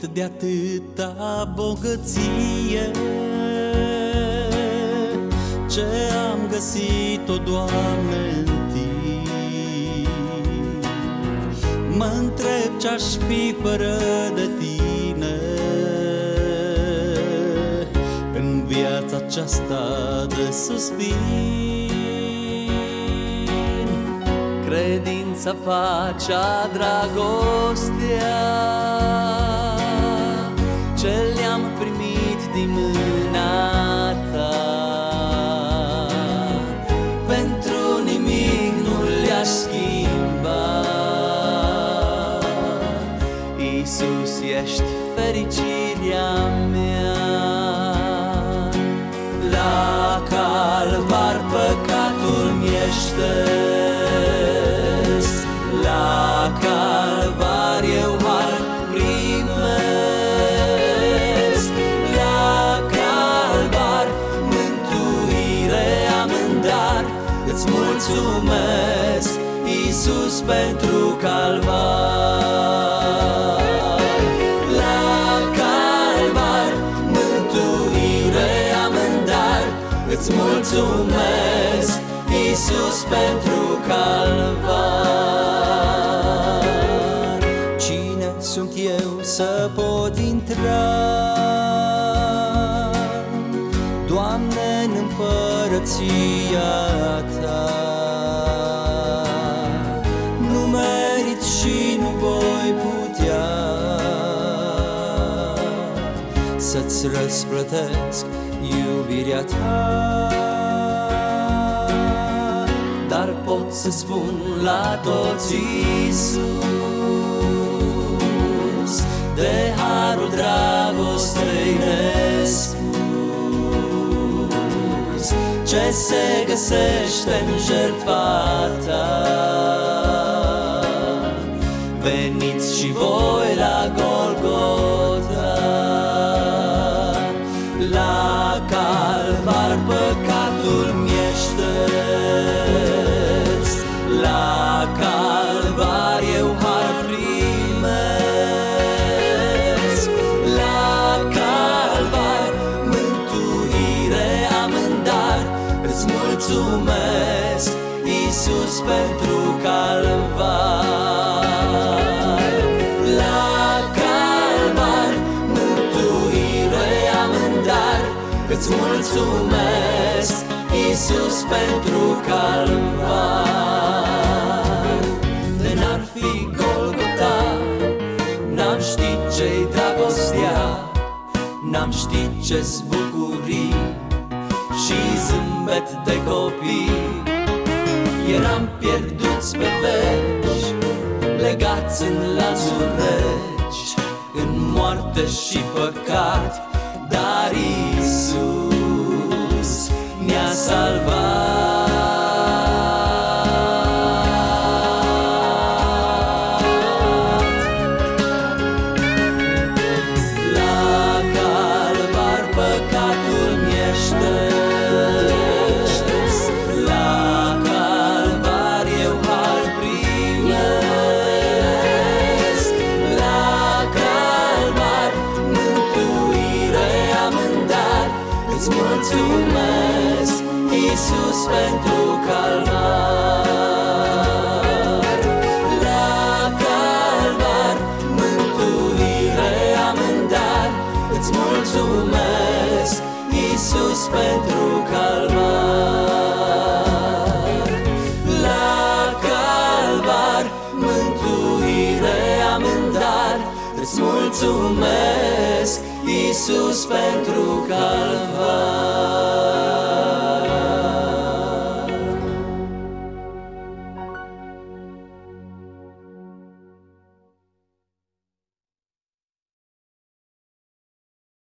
Lipit de atâta bogăție. Ce am găsit-o, Doamne, în Tine? Mă întreb ce-aș fi fără de Tine. În viața aceasta de suspin Credința facea dragostea. Ce le-am primit din mâna ta? Pentru nimic nu le-aș schimba. Iisus, ești fericirea mea. La calvar păcatul miește Îți mulțumesc, Iisus, pentru calvar. La calvar mântuire am în dar Îți mulțumesc, Iisus, pentru calvar. Sunt eu să pot intra? Doamne, în împărăția Ta Nu merit și nu voi putea Să-ți răsplătesc iubirea Ta. Dar pot să spun la toți Iisus de harul dragostei nespus Ce se găsește în jertfa ta Veniți și voi la Golgota La calvar păcatul mulțumesc, Iisus, pentru calvar. La calvar mântuire am în dar Îți mulțumesc, Iisus, pentru calvar. De n-ar fi Golgota N-am ști ce-i dragostea N-am ști ce-s bucurii Și zâmbet de copii. Eram pierduți pe veci Legați în lanțuri reci În moarte și păcat. Dar Iisus ne-a salvat mulțumesc, Iisus, pentru calvar. La calvar mântuire am în dar Îți mulțumesc, Iisus, pentru calvar Îți mulțumesc, Iisus, pentru calvar